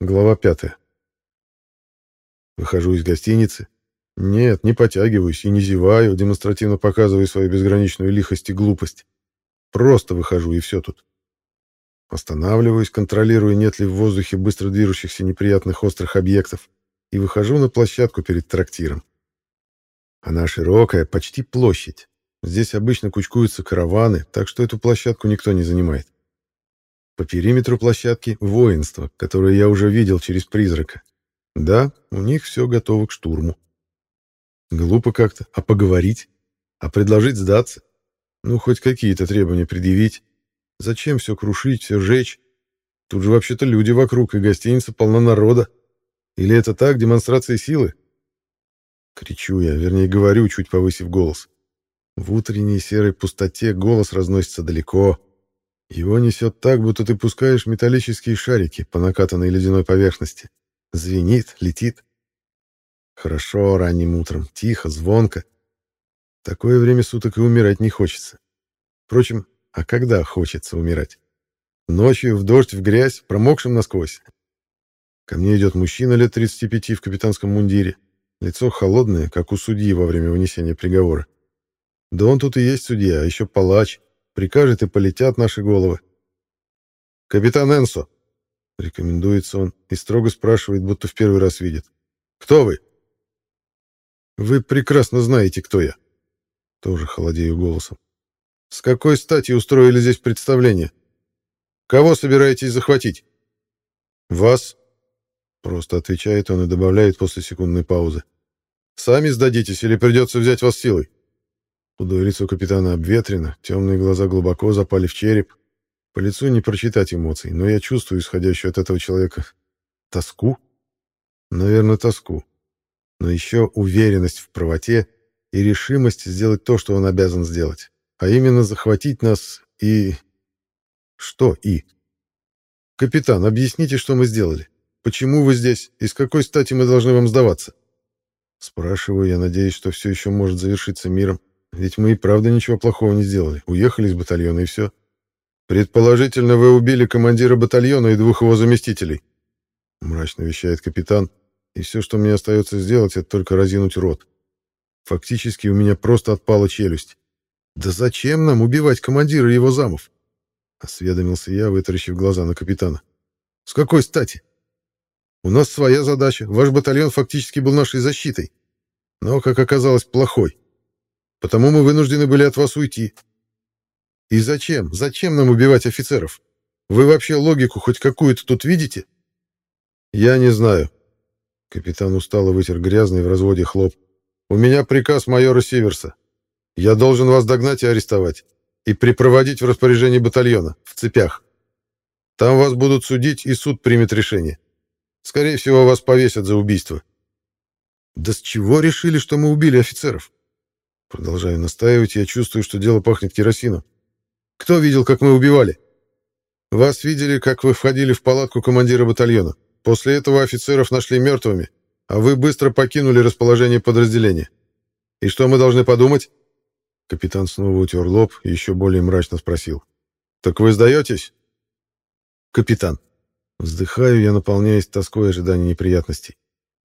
Глава пятая. Выхожу из гостиницы. Нет, не потягиваюсь и не зеваю, демонстративно показывая свою безграничную лихость и глупость. Просто выхожу, и все тут. Останавливаюсь, контролируя, нет ли в воздухе быстро движущихся неприятных острых объектов, и выхожу на площадку перед трактиром. Она широкая, почти площадь. Здесь обычно кучкуются караваны, так что эту площадку никто не занимает. По периметру площадки воинство, которое я уже видел через призрака. Да, у них все готово к штурму. Глупо как-то. А поговорить? А предложить сдаться? Ну, хоть какие-то требования предъявить. Зачем все крушить, все жечь? Тут же вообще-то люди вокруг, и гостиница полна народа. Или это так, демонстрация силы? Кричу я, вернее, говорю, чуть повысив голос. В утренней серой пустоте голос разносится далеко. Его несет так, будто ты пускаешь металлические шарики по накатанной ледяной поверхности. Звенит, летит. Хорошо ранним утром, тихо, звонко. такое время суток и умирать не хочется. Впрочем, а когда хочется умирать? Ночью, в дождь, в грязь, промокшим насквозь. Ко мне идет мужчина лет 35 в капитанском мундире. Лицо холодное, как у судьи во время вынесения приговора. Да он тут и есть судья, а еще палач. Прикажет, и полетят наши головы. «Капитан Энсо!» — рекомендуется он и строго спрашивает, будто в первый раз видит. «Кто вы?» «Вы прекрасно знаете, кто я». Тоже холодею голосом. «С какой стати устроили здесь представление? Кого собираетесь захватить?» «Вас», — просто отвечает он и добавляет после секундной паузы. «Сами сдадитесь или придется взять вас силой?» Худое лицо капитана обветрено, темные глаза глубоко запали в череп. По лицу не прочитать эмоций, но я чувствую исходящую от этого человека тоску. Наверное, тоску. Но еще уверенность в правоте и решимость сделать то, что он обязан сделать. А именно захватить нас и... Что «и»? «Капитан, объясните, что мы сделали. Почему вы здесь и с какой стати мы должны вам сдаваться?» Спрашиваю я, надеюсь, что все еще может завершиться миром. Ведь мы и правда ничего плохого не сделали. Уехали из батальона и все. Предположительно, вы убили командира батальона и двух его заместителей. Мрачно вещает капитан. И все, что мне остается сделать, это только разинуть рот. Фактически у меня просто отпала челюсть. Да зачем нам убивать командира и его замов? Осведомился я, вытаращив глаза на капитана. С какой стати? У нас своя задача. Ваш батальон фактически был нашей защитой. Но, как оказалось, плохой. Потому мы вынуждены были от вас уйти. И зачем? Зачем нам убивать офицеров? Вы вообще логику хоть какую-то тут видите? Я не знаю. Капитан устало вытер грязный в разводе хлоп. У меня приказ майора Сиверса. Я должен вас догнать и арестовать. И припроводить в распоряжение батальона, в цепях. Там вас будут судить, и суд примет решение. Скорее всего, вас повесят за убийство. Да с чего решили, что мы убили офицеров? Продолжаю настаивать, я чувствую, что дело пахнет керосином. Кто видел, как мы убивали? Вас видели, как вы входили в палатку командира батальона. После этого офицеров нашли мертвыми, а вы быстро покинули расположение подразделения. И что мы должны подумать? Капитан снова утер лоб и еще более мрачно спросил. «Так вы сдаетесь?» «Капитан». Вздыхаю я, наполняясь тоской ожидания неприятностей.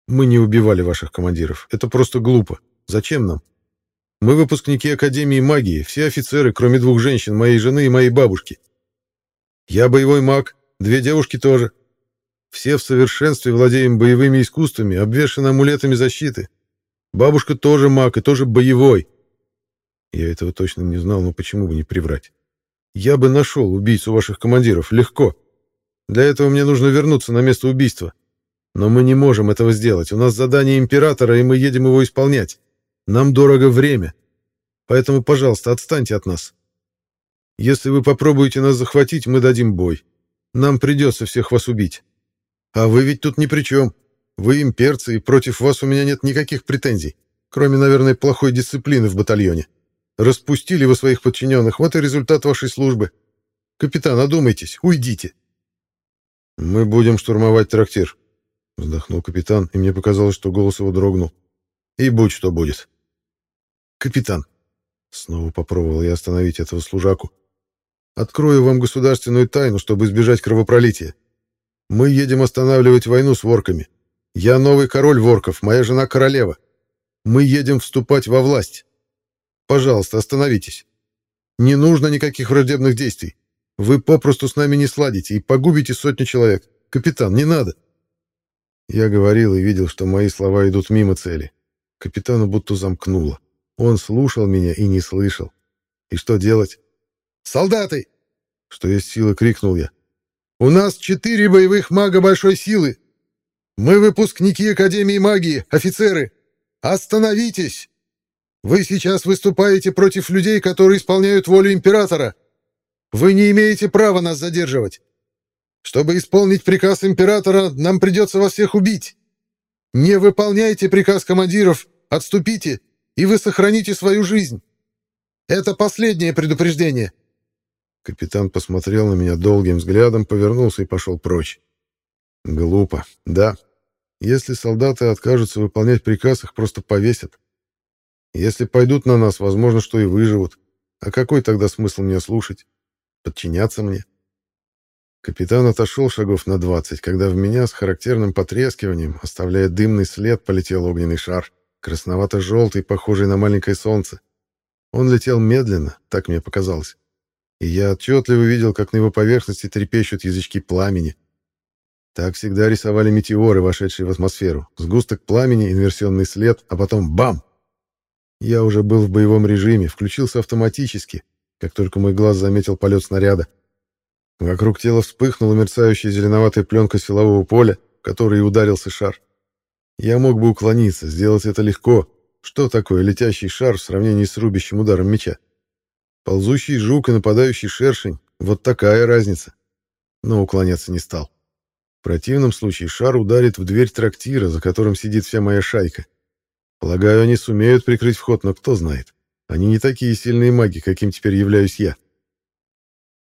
«Мы не убивали ваших командиров. Это просто глупо. Зачем нам? Мы выпускники Академии магии, все офицеры, кроме двух женщин, моей жены и моей бабушки. Я боевой маг, две девушки тоже. Все в совершенстве владеем боевыми искусствами, обвешаны амулетами защиты. Бабушка тоже маг и тоже боевой. Я этого точно не знал, но почему бы не приврать? Я бы нашел убийцу ваших командиров, легко. Для этого мне нужно вернуться на место убийства. Но мы не можем этого сделать. У нас задание императора, и мы едем его исполнять. Нам дорого время. Поэтому, пожалуйста, отстаньте от нас. Если вы попробуете нас захватить, мы дадим бой. Нам придется всех вас убить. А вы ведь тут ни при чем. Вы имперцы, и против вас у меня нет никаких претензий, кроме, наверное, плохой дисциплины в батальоне. Распустили вы своих подчиненных, вот и результат вашей службы. Капитан, одумайтесь, уйдите. Мы будем штурмовать трактир, вздохнул капитан, и мне показалось, что голос его дрогнул. И будь что будет. «Капитан!» Снова попробовал я остановить этого служаку. «Открою вам государственную тайну, чтобы избежать кровопролития. Мы едем останавливать войну с ворками. Я новый король ворков, моя жена королева. Мы едем вступать во власть. Пожалуйста, остановитесь. Не нужно никаких враждебных действий. Вы попросту с нами не сладите и погубите сотни человек. Капитан, не надо. Я говорил и видел, что мои слова идут мимо цели. Капитану будто замкнуло. Он слушал меня и не слышал. И что делать? «Солдаты!» Что есть силы, крикнул я. «У нас четыре боевых мага большой силы. Мы выпускники Академии магии, офицеры. Остановитесь! Вы сейчас выступаете против людей, которые исполняют волю императора. Вы не имеете права нас задерживать. Чтобы исполнить приказ императора, нам придется вас всех убить. Не выполняйте приказ командиров, отступите, и вы сохраните свою жизнь. Это последнее предупреждение. Капитан посмотрел на меня долгим взглядом, повернулся и пошел прочь. Глупо, да. Если солдаты откажутся выполнять приказ, их просто повесят. Если пойдут на нас, возможно, что и выживут. А какой тогда смысл мне слушать? Подчиняться мне? Капитан отошел шагов на двадцать, когда в меня с характерным потрескиванием, оставляя дымный след, полетел огненный шар, красновато-желтый, похожий на маленькое солнце. Он летел медленно, так мне показалось. И я отчетливо видел, как на его поверхности трепещут язычки пламени. Так всегда рисовали метеоры, вошедшие в атмосферу. Сгусток пламени, инверсионный след, а потом бам! Я уже был в боевом режиме, включился автоматически, как только мой глаз заметил полет снаряда. Вокруг тела вспыхнула мерцающая зеленоватая пленка силового поля, в которой ударился шар. Я мог бы уклониться, сделать это легко. Что такое летящий шар в сравнении с рубящим ударом меча? Ползущий жук и нападающий шершень — вот такая разница. Но уклоняться не стал. В противном случае шар ударит в дверь трактира, за которым сидит вся моя шайка. Полагаю, они сумеют прикрыть вход, но кто знает. Они не такие сильные маги, каким теперь являюсь я.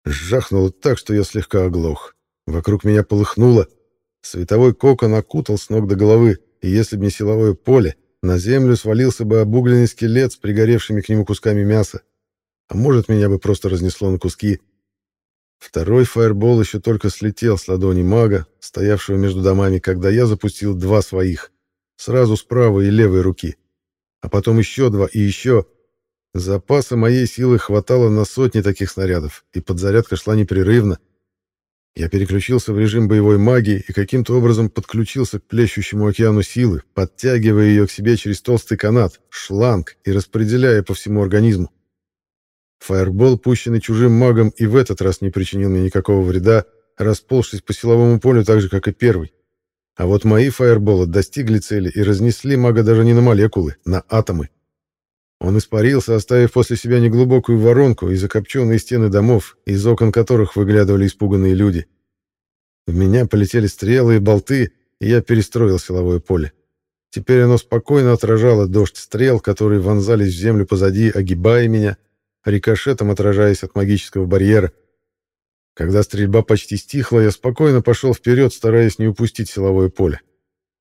Жахнуло так, что я слегка оглох. Вокруг меня полыхнуло. Световой кокон окутал с ног до головы, и если бы не силовое поле, на землю свалился бы обугленный скелет с пригоревшими к нему кусками мяса. А может, меня бы просто разнесло на куски. Второй фаербол еще только слетел с ладони мага, стоявшего между домами, когда я запустил два своих. Сразу с правой и левой руки. А потом еще два и еще. Запаса моей силы хватало на сотни таких снарядов, и подзарядка шла непрерывно. Я переключился в режим боевой магии и каким-то образом подключился к плещущему океану силы, подтягивая ее к себе через толстый канат, шланг и распределяя по всему организму. Фаербол, пущенный чужим магом, и в этот раз не причинил мне никакого вреда, расползшись по силовому полю так же, как и первый. А вот мои фаерболы достигли цели и разнесли мага даже не на молекулы, на атомы. Он испарился, оставив после себя неглубокую воронку и закопченные стены домов, из окон которых выглядывали испуганные люди. В меня полетели стрелы и болты, и я перестроил силовое поле. Теперь оно спокойно отражало дождь стрел, которые вонзались в землю позади, огибая меня, рикошетом отражаясь от магического барьера. Когда стрельба почти стихла, я спокойно пошел вперед, стараясь не упустить силовое поле.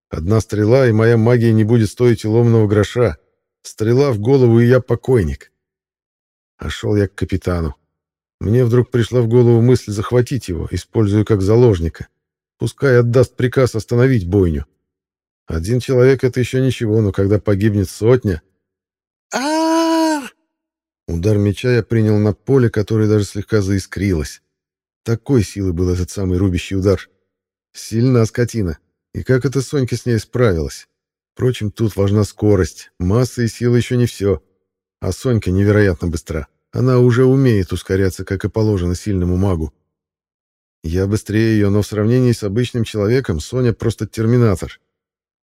Одна стрела, и моя магия не будет стоить и ломаного гроша. Стрела в голову, и я покойник. А шел я к капитану. Мне вдруг пришла в голову мысль захватить его, используя как заложника. Пускай отдаст приказ остановить бойню. Один человек — это еще ничего, но когда погибнет сотня... а Удар меча я принял на поле, которое даже слегка заискрилось. Такой силы был этот самый рубящий удар. Сильна скотина. И как эта Сонька с ней справилась? Впрочем, тут важна скорость. Масса и сила еще не все. А Сонька невероятно быстра. Она уже умеет ускоряться, как и положено сильному магу. Я быстрее ее, но в сравнении с обычным человеком Соня просто терминатор.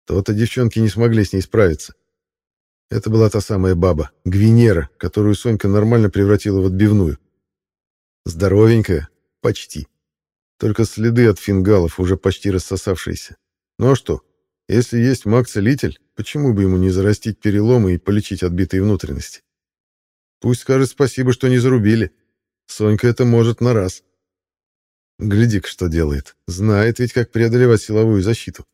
То-то девчонки не смогли с ней справиться. Это была та самая баба, Гвинера, которую Сонька нормально превратила в отбивную. Здоровенькая, Почти. Только следы от фингалов, уже почти рассосавшиеся. Ну а что? Если есть маг-целитель, почему бы ему не зарастить переломы и полечить отбитые внутренности? Пусть скажет спасибо, что не зарубили. Сонька это может на раз. Гляди-ка, что делает. Знает ведь, как преодолевать силовую защиту.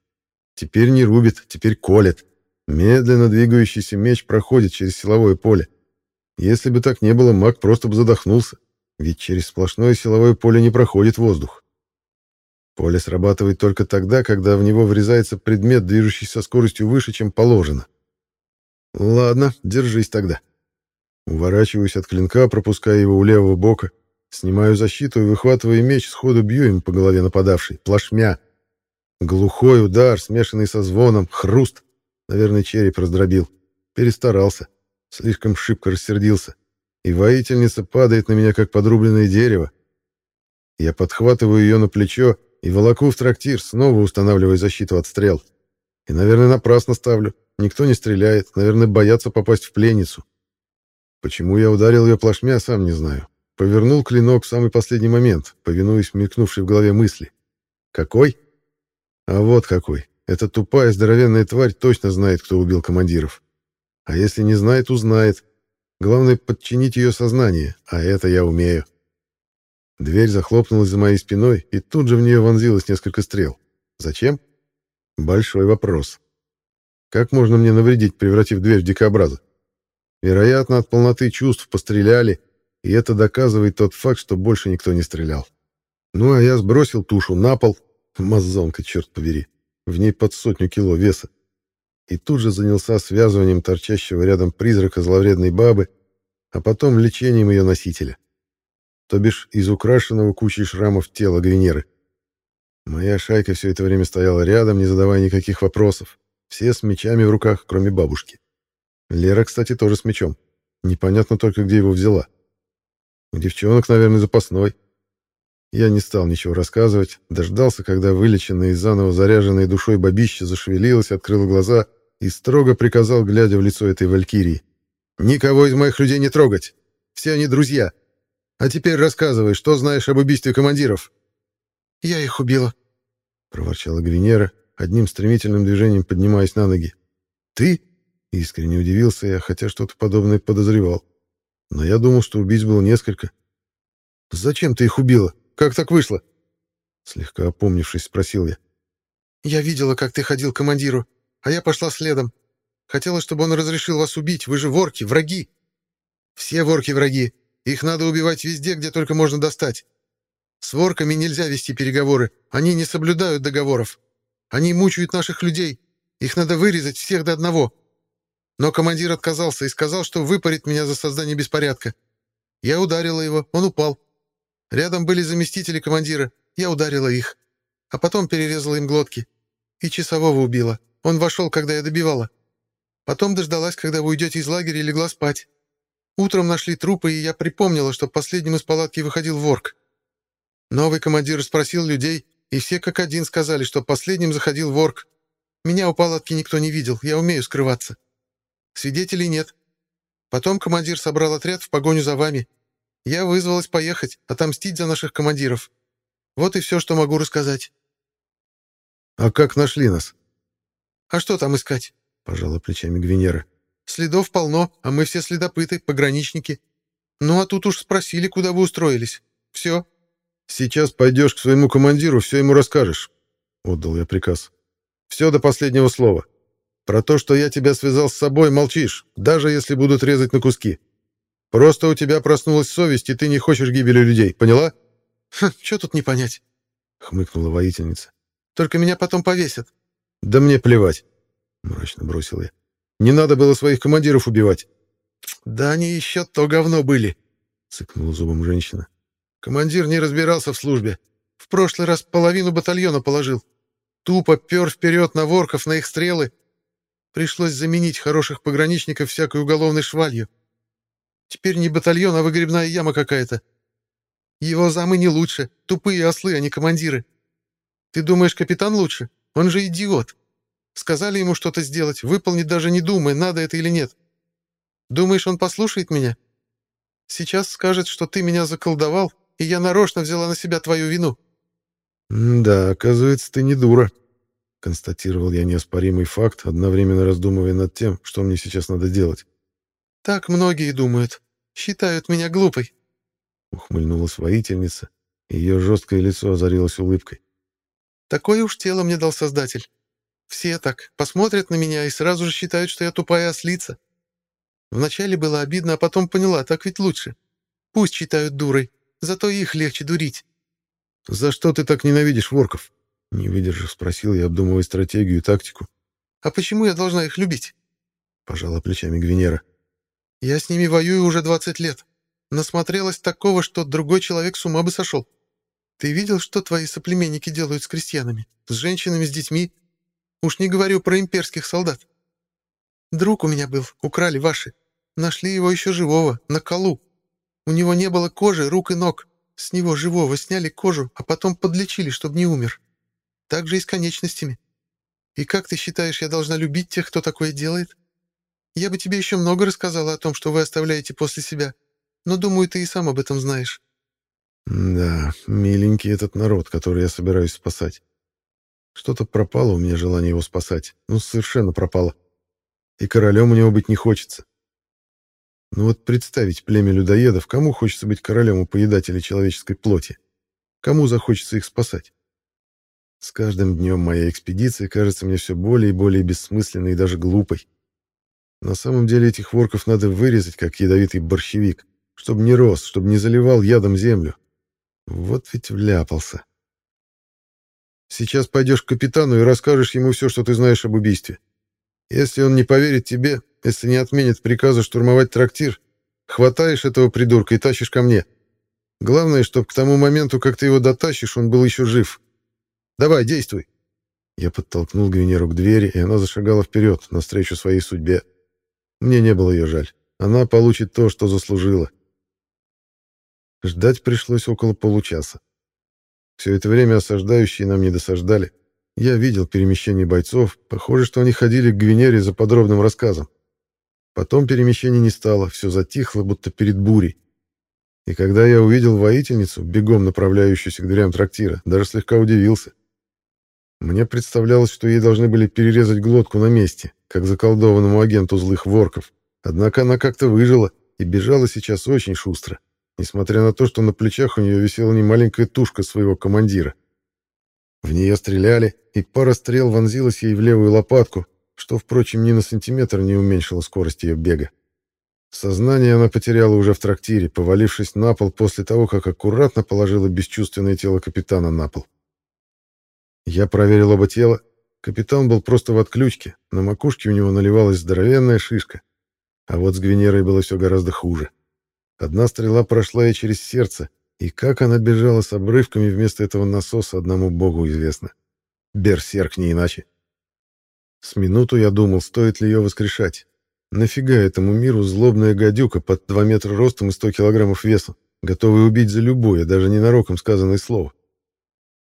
Теперь не рубит, теперь колет. Медленно двигающийся меч проходит через силовое поле. Если бы так не было, маг просто бы задохнулся ведь через сплошное силовое поле не проходит воздух. Поле срабатывает только тогда, когда в него врезается предмет, движущийся со скоростью выше, чем положено. Ладно, держись тогда. Уворачиваюсь от клинка, пропуская его у левого бока, снимаю защиту и, выхватывая меч, сходу бью им по голове нападавшей, плашмя. Глухой удар, смешанный со звоном, хруст. Наверное, череп раздробил. Перестарался. Слишком шибко рассердился. И воительница падает на меня, как подрубленное дерево. Я подхватываю ее на плечо и волоку в трактир, снова устанавливая защиту от стрел. И, наверное, напрасно ставлю. Никто не стреляет, наверное, боятся попасть в пленницу. Почему я ударил ее плашмя, сам не знаю. Повернул клинок в самый последний момент, повинуясь мелькнувшей в голове мысли. Какой? А вот какой. Эта тупая здоровенная тварь точно знает, кто убил командиров. А если не знает, узнает. Главное — подчинить ее сознание, а это я умею. Дверь захлопнулась за моей спиной, и тут же в нее вонзилось несколько стрел. Зачем? Большой вопрос. Как можно мне навредить, превратив дверь в дикобраза? Вероятно, от полноты чувств постреляли, и это доказывает тот факт, что больше никто не стрелял. Ну, а я сбросил тушу на пол. Мазонка, черт побери. В ней под сотню кило веса. И тут же занялся связыванием торчащего рядом призрака зловредной бабы, а потом лечением ее носителя. То бишь из украшенного кучей шрамов тела Гвинеры. Моя шайка все это время стояла рядом, не задавая никаких вопросов. Все с мечами в руках, кроме бабушки. Лера, кстати, тоже с мечом. Непонятно только, где его взяла. У девчонок, наверное, запасной. Я не стал ничего рассказывать, дождался, когда вылеченная и заново заряженная душой бабища зашевелилась, открыла глаза и строго приказал, глядя в лицо этой валькирии. «Никого из моих людей не трогать! Все они друзья! А теперь рассказывай, что знаешь об убийстве командиров?» «Я их убила», — проворчала Гвинера, одним стремительным движением поднимаясь на ноги. «Ты?» — искренне удивился я, хотя что-то подобное подозревал. Но я думал, что убийц было несколько. «Зачем ты их убила? Как так вышло?» Слегка опомнившись, спросил я. «Я видела, как ты ходил к командиру, а я пошла следом. Хотела, чтобы он разрешил вас убить. Вы же ворки, враги. Все ворки враги. Их надо убивать везде, где только можно достать. С ворками нельзя вести переговоры. Они не соблюдают договоров. Они мучают наших людей. Их надо вырезать всех до одного. Но командир отказался и сказал, что выпарит меня за создание беспорядка. Я ударила его, он упал. Рядом были заместители командира. Я ударила их. А потом перерезала им глотки. И часового убила. Он вошел, когда я добивала. Потом дождалась, когда вы уйдете из лагеря и легла спать. Утром нашли трупы, и я припомнила, что последним из палатки выходил ворк. Новый командир спросил людей, и все как один сказали, что последним заходил ворк. Меня у палатки никто не видел, я умею скрываться. Свидетелей нет. Потом командир собрал отряд в погоню за вами. Я вызвалась поехать, отомстить за наших командиров. Вот и все, что могу рассказать. — А как нашли нас? — А что там искать? — пожала плечами Гвинера. — Следов полно, а мы все следопыты, пограничники. Ну, а тут уж спросили, куда вы устроились. Все. — Сейчас пойдешь к своему командиру, все ему расскажешь, — отдал я приказ. — Все до последнего слова. Про то, что я тебя связал с собой, молчишь, даже если будут резать на куски. — Просто у тебя проснулась совесть, и ты не хочешь гибели людей, поняла? Хм, что тут не понять? Хмыкнула воительница. Только меня потом повесят. Да мне плевать, мрачно бросил я. Не надо было своих командиров убивать. Да они еще то говно были, цыкнула зубом женщина. Командир не разбирался в службе. В прошлый раз половину батальона положил. Тупо пер вперед на ворков, на их стрелы. Пришлось заменить хороших пограничников всякой уголовной швалью. Теперь не батальон, а выгребная яма какая-то. Его замы не лучше. Тупые ослы, а не командиры. Ты думаешь, капитан лучше? Он же идиот. Сказали ему что-то сделать, выполнить даже не думая, надо это или нет. Думаешь, он послушает меня? Сейчас скажет, что ты меня заколдовал, и я нарочно взяла на себя твою вину. «Да, оказывается, ты не дура», — констатировал я неоспоримый факт, одновременно раздумывая над тем, что мне сейчас надо делать. «Так многие думают. Считают меня глупой», — ухмыльнулась воительница, и ее жесткое лицо озарилось улыбкой. «Такое уж тело мне дал Создатель. Все так, посмотрят на меня и сразу же считают, что я тупая ослица. Вначале было обидно, а потом поняла, так ведь лучше. Пусть считают дурой, зато их легче дурить. За что ты так ненавидишь ворков? Не выдержав, спросил я, обдумывая стратегию и тактику. А почему я должна их любить? Пожала плечами Гвинера. Я с ними воюю уже 20 лет. Насмотрелась такого, что другой человек с ума бы сошел. Ты видел, что твои соплеменники делают с крестьянами, с женщинами, с детьми? Уж не говорю про имперских солдат. Друг у меня был, украли ваши. Нашли его еще живого, на колу. У него не было кожи, рук и ног. С него живого сняли кожу, а потом подлечили, чтобы не умер. Так же и с конечностями. И как ты считаешь, я должна любить тех, кто такое делает? Я бы тебе еще много рассказала о том, что вы оставляете после себя, но, думаю, ты и сам об этом знаешь. Да, миленький этот народ, который я собираюсь спасать. Что-то пропало у меня желание его спасать. Ну, совершенно пропало. И королем у него быть не хочется. Ну вот представить племя людоедов, кому хочется быть королем у поедателей человеческой плоти? Кому захочется их спасать? С каждым днем моя экспедиция кажется мне все более и более бессмысленной и даже глупой. На самом деле этих ворков надо вырезать, как ядовитый борщевик, чтобы не рос, чтобы не заливал ядом землю. Вот ведь вляпался. Сейчас пойдешь к капитану и расскажешь ему все, что ты знаешь об убийстве. Если он не поверит тебе, если не отменит приказа штурмовать трактир, хватаешь этого придурка и тащишь ко мне. Главное, чтобы к тому моменту, как ты его дотащишь, он был еще жив. Давай, действуй. Я подтолкнул Гвинеру к двери, и она зашагала вперед, навстречу своей судьбе. Мне не было ее жаль. Она получит то, что заслужила. Ждать пришлось около получаса. Все это время осаждающие нам не досаждали. Я видел перемещение бойцов. Похоже, что они ходили к Гвинере за подробным рассказом. Потом перемещений не стало, все затихло, будто перед бурей. И когда я увидел воительницу, бегом направляющуюся к дверям трактира, даже слегка удивился. Мне представлялось, что ей должны были перерезать глотку на месте, как заколдованному агенту злых ворков. Однако она как-то выжила и бежала сейчас очень шустро, несмотря на то, что на плечах у нее висела немаленькая тушка своего командира. В нее стреляли, и пара стрел вонзилась ей в левую лопатку, что, впрочем, ни на сантиметр не уменьшило скорость ее бега. Сознание она потеряла уже в трактире, повалившись на пол после того, как аккуратно положила бесчувственное тело капитана на пол. Я проверил оба тела. Капитан был просто в отключке, на макушке у него наливалась здоровенная шишка. А вот с Гвинерой было все гораздо хуже. Одна стрела прошла ей через сердце, и как она бежала с обрывками вместо этого насоса, одному богу известно. Берсерк не иначе. С минуту я думал, стоит ли ее воскрешать. Нафига этому миру злобная гадюка под 2 метра ростом и 100 килограммов весом, готовая убить за любое, даже ненароком сказанное слово.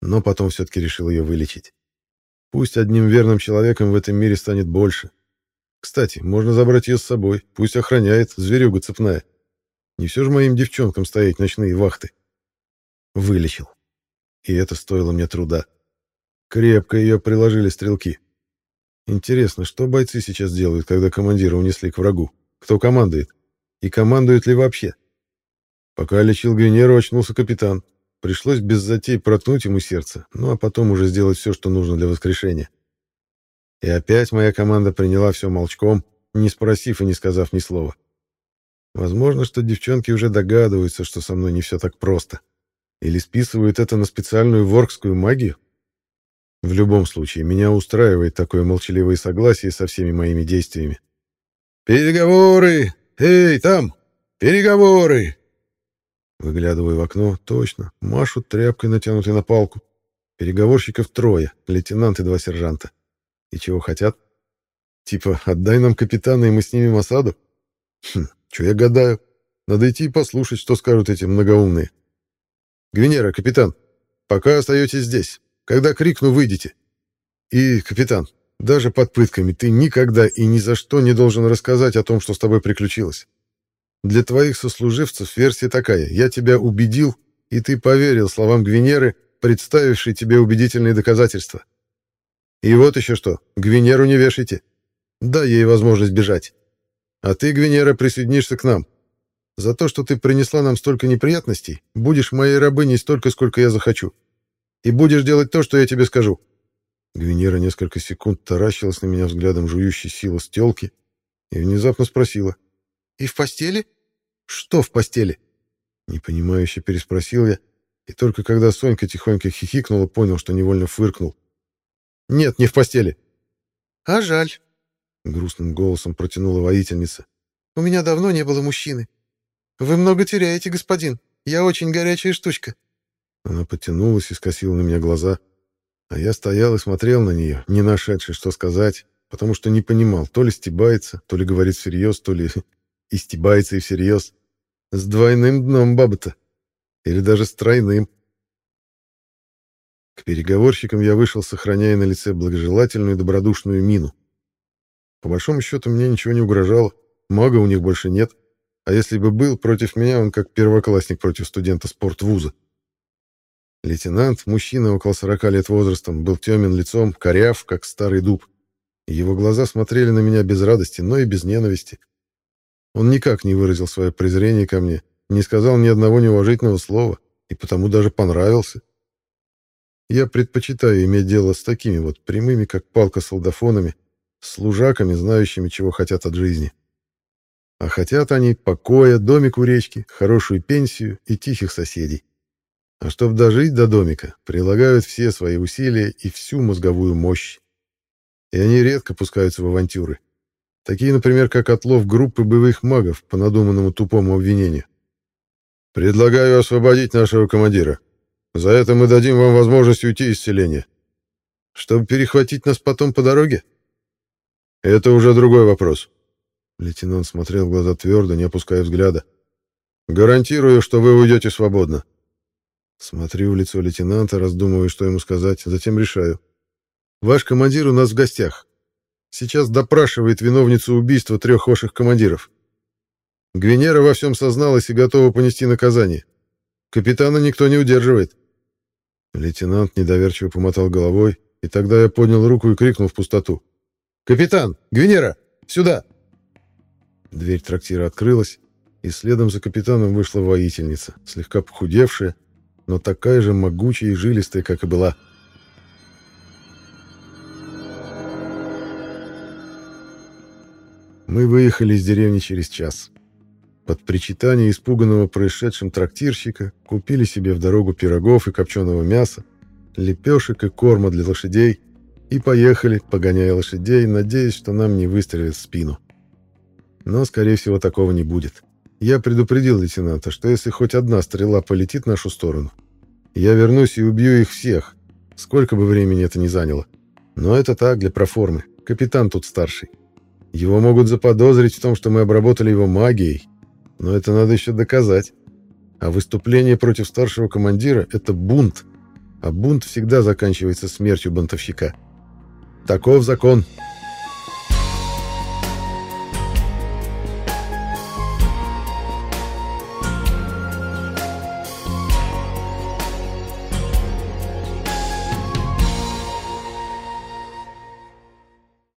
Но потом все-таки решил ее вылечить. Пусть одним верным человеком в этом мире станет больше. Кстати, можно забрать ее с собой, пусть охраняет, зверюга цепная. Не все же моим девчонкам стоять ночные вахты. Вылечил. И это стоило мне труда. Крепко ее приложили стрелки. Интересно, что бойцы сейчас делают, когда командира унесли к врагу? Кто командует? И командует ли вообще? Пока лечил Гвинеру, очнулся капитан. Пришлось без затей проткнуть ему сердце, ну а потом уже сделать все, что нужно для воскрешения. И опять моя команда приняла все молчком, не спросив и не сказав ни слова. Возможно, что девчонки уже догадываются, что со мной не все так просто. Или списывают это на специальную воркскую магию? В любом случае, меня устраивает такое молчаливое согласие со всеми моими действиями. «Переговоры! Эй, там! Переговоры!» Выглядываю в окно, точно, машут тряпкой, натянутой на палку. Переговорщиков трое, лейтенант и два сержанта. И чего хотят? Типа, отдай нам капитана, и мы снимем осаду? Хм, что я гадаю? Надо идти и послушать, что скажут эти многоумные. Гвинера, капитан, пока остаетесь здесь. Когда крикну, выйдите. И, капитан, даже под пытками ты никогда и ни за что не должен рассказать о том, что с тобой приключилось. Для твоих сослуживцев версия такая. Я тебя убедил, и ты поверил словам Гвинеры, представившей тебе убедительные доказательства. И вот еще что. Гвинеру не вешайте. Дай ей возможность бежать. А ты, Гвинера, присоединишься к нам. За то, что ты принесла нам столько неприятностей, будешь моей рабыней столько, сколько я захочу и будешь делать то, что я тебе скажу». Гвинера несколько секунд таращилась на меня взглядом жующей силы стелки и внезапно спросила. «И в постели?» «Что в постели?» Непонимающе переспросил я и только когда Сонька тихонько хихикнула, понял, что невольно фыркнул. «Нет, не в постели». «А жаль», — грустным голосом протянула воительница. «У меня давно не было мужчины. Вы много теряете, господин. Я очень горячая штучка». Она потянулась и скосила на меня глаза. А я стоял и смотрел на нее, не нашедший, что сказать, потому что не понимал, то ли стебается, то ли говорит всерьез, то ли и стебается и всерьез. С двойным дном баба-то. Или даже с тройным. К переговорщикам я вышел, сохраняя на лице благожелательную и добродушную мину. По большому счету, мне ничего не угрожало. Мага у них больше нет. А если бы был против меня, он как первоклассник против студента спортвуза. Лейтенант, мужчина около 40 лет возрастом, был темен лицом, коряв, как старый дуб. Его глаза смотрели на меня без радости, но и без ненависти. Он никак не выразил свое презрение ко мне, не сказал ни одного неуважительного слова, и потому даже понравился. Я предпочитаю иметь дело с такими вот прямыми, как палка солдафонами, служаками, знающими, чего хотят от жизни. А хотят они покоя, домик у речки, хорошую пенсию и тихих соседей. А чтобы дожить до домика, прилагают все свои усилия и всю мозговую мощь. И они редко пускаются в авантюры. Такие, например, как отлов группы боевых магов по надуманному тупому обвинению. «Предлагаю освободить нашего командира. За это мы дадим вам возможность уйти из селения. Чтобы перехватить нас потом по дороге? Это уже другой вопрос». Лейтенант смотрел в глаза твердо, не опуская взгляда. «Гарантирую, что вы уйдете свободно. Смотрю в лицо лейтенанта, раздумываю, что ему сказать, затем решаю. «Ваш командир у нас в гостях. Сейчас допрашивает виновницу убийства трех ваших командиров. Гвинера во всем созналась и готова понести наказание. Капитана никто не удерживает». Лейтенант недоверчиво помотал головой, и тогда я поднял руку и крикнул в пустоту. «Капитан! Гвинера! Сюда!» Дверь трактира открылась, и следом за капитаном вышла воительница, слегка похудевшая, но такая же могучая и жилистая, как и была. Мы выехали из деревни через час. Под причитание испуганного происшедшим трактирщика купили себе в дорогу пирогов и копченого мяса, лепешек и корма для лошадей и поехали, погоняя лошадей, надеясь, что нам не выстрелят в спину. Но, скорее всего, такого не будет. Я предупредил лейтенанта, что если хоть одна стрела полетит в нашу сторону, я вернусь и убью их всех, сколько бы времени это ни заняло. Но это так, для проформы. Капитан тут старший. Его могут заподозрить в том, что мы обработали его магией, но это надо еще доказать. А выступление против старшего командира — это бунт, а бунт всегда заканчивается смертью бунтовщика. Таков закон.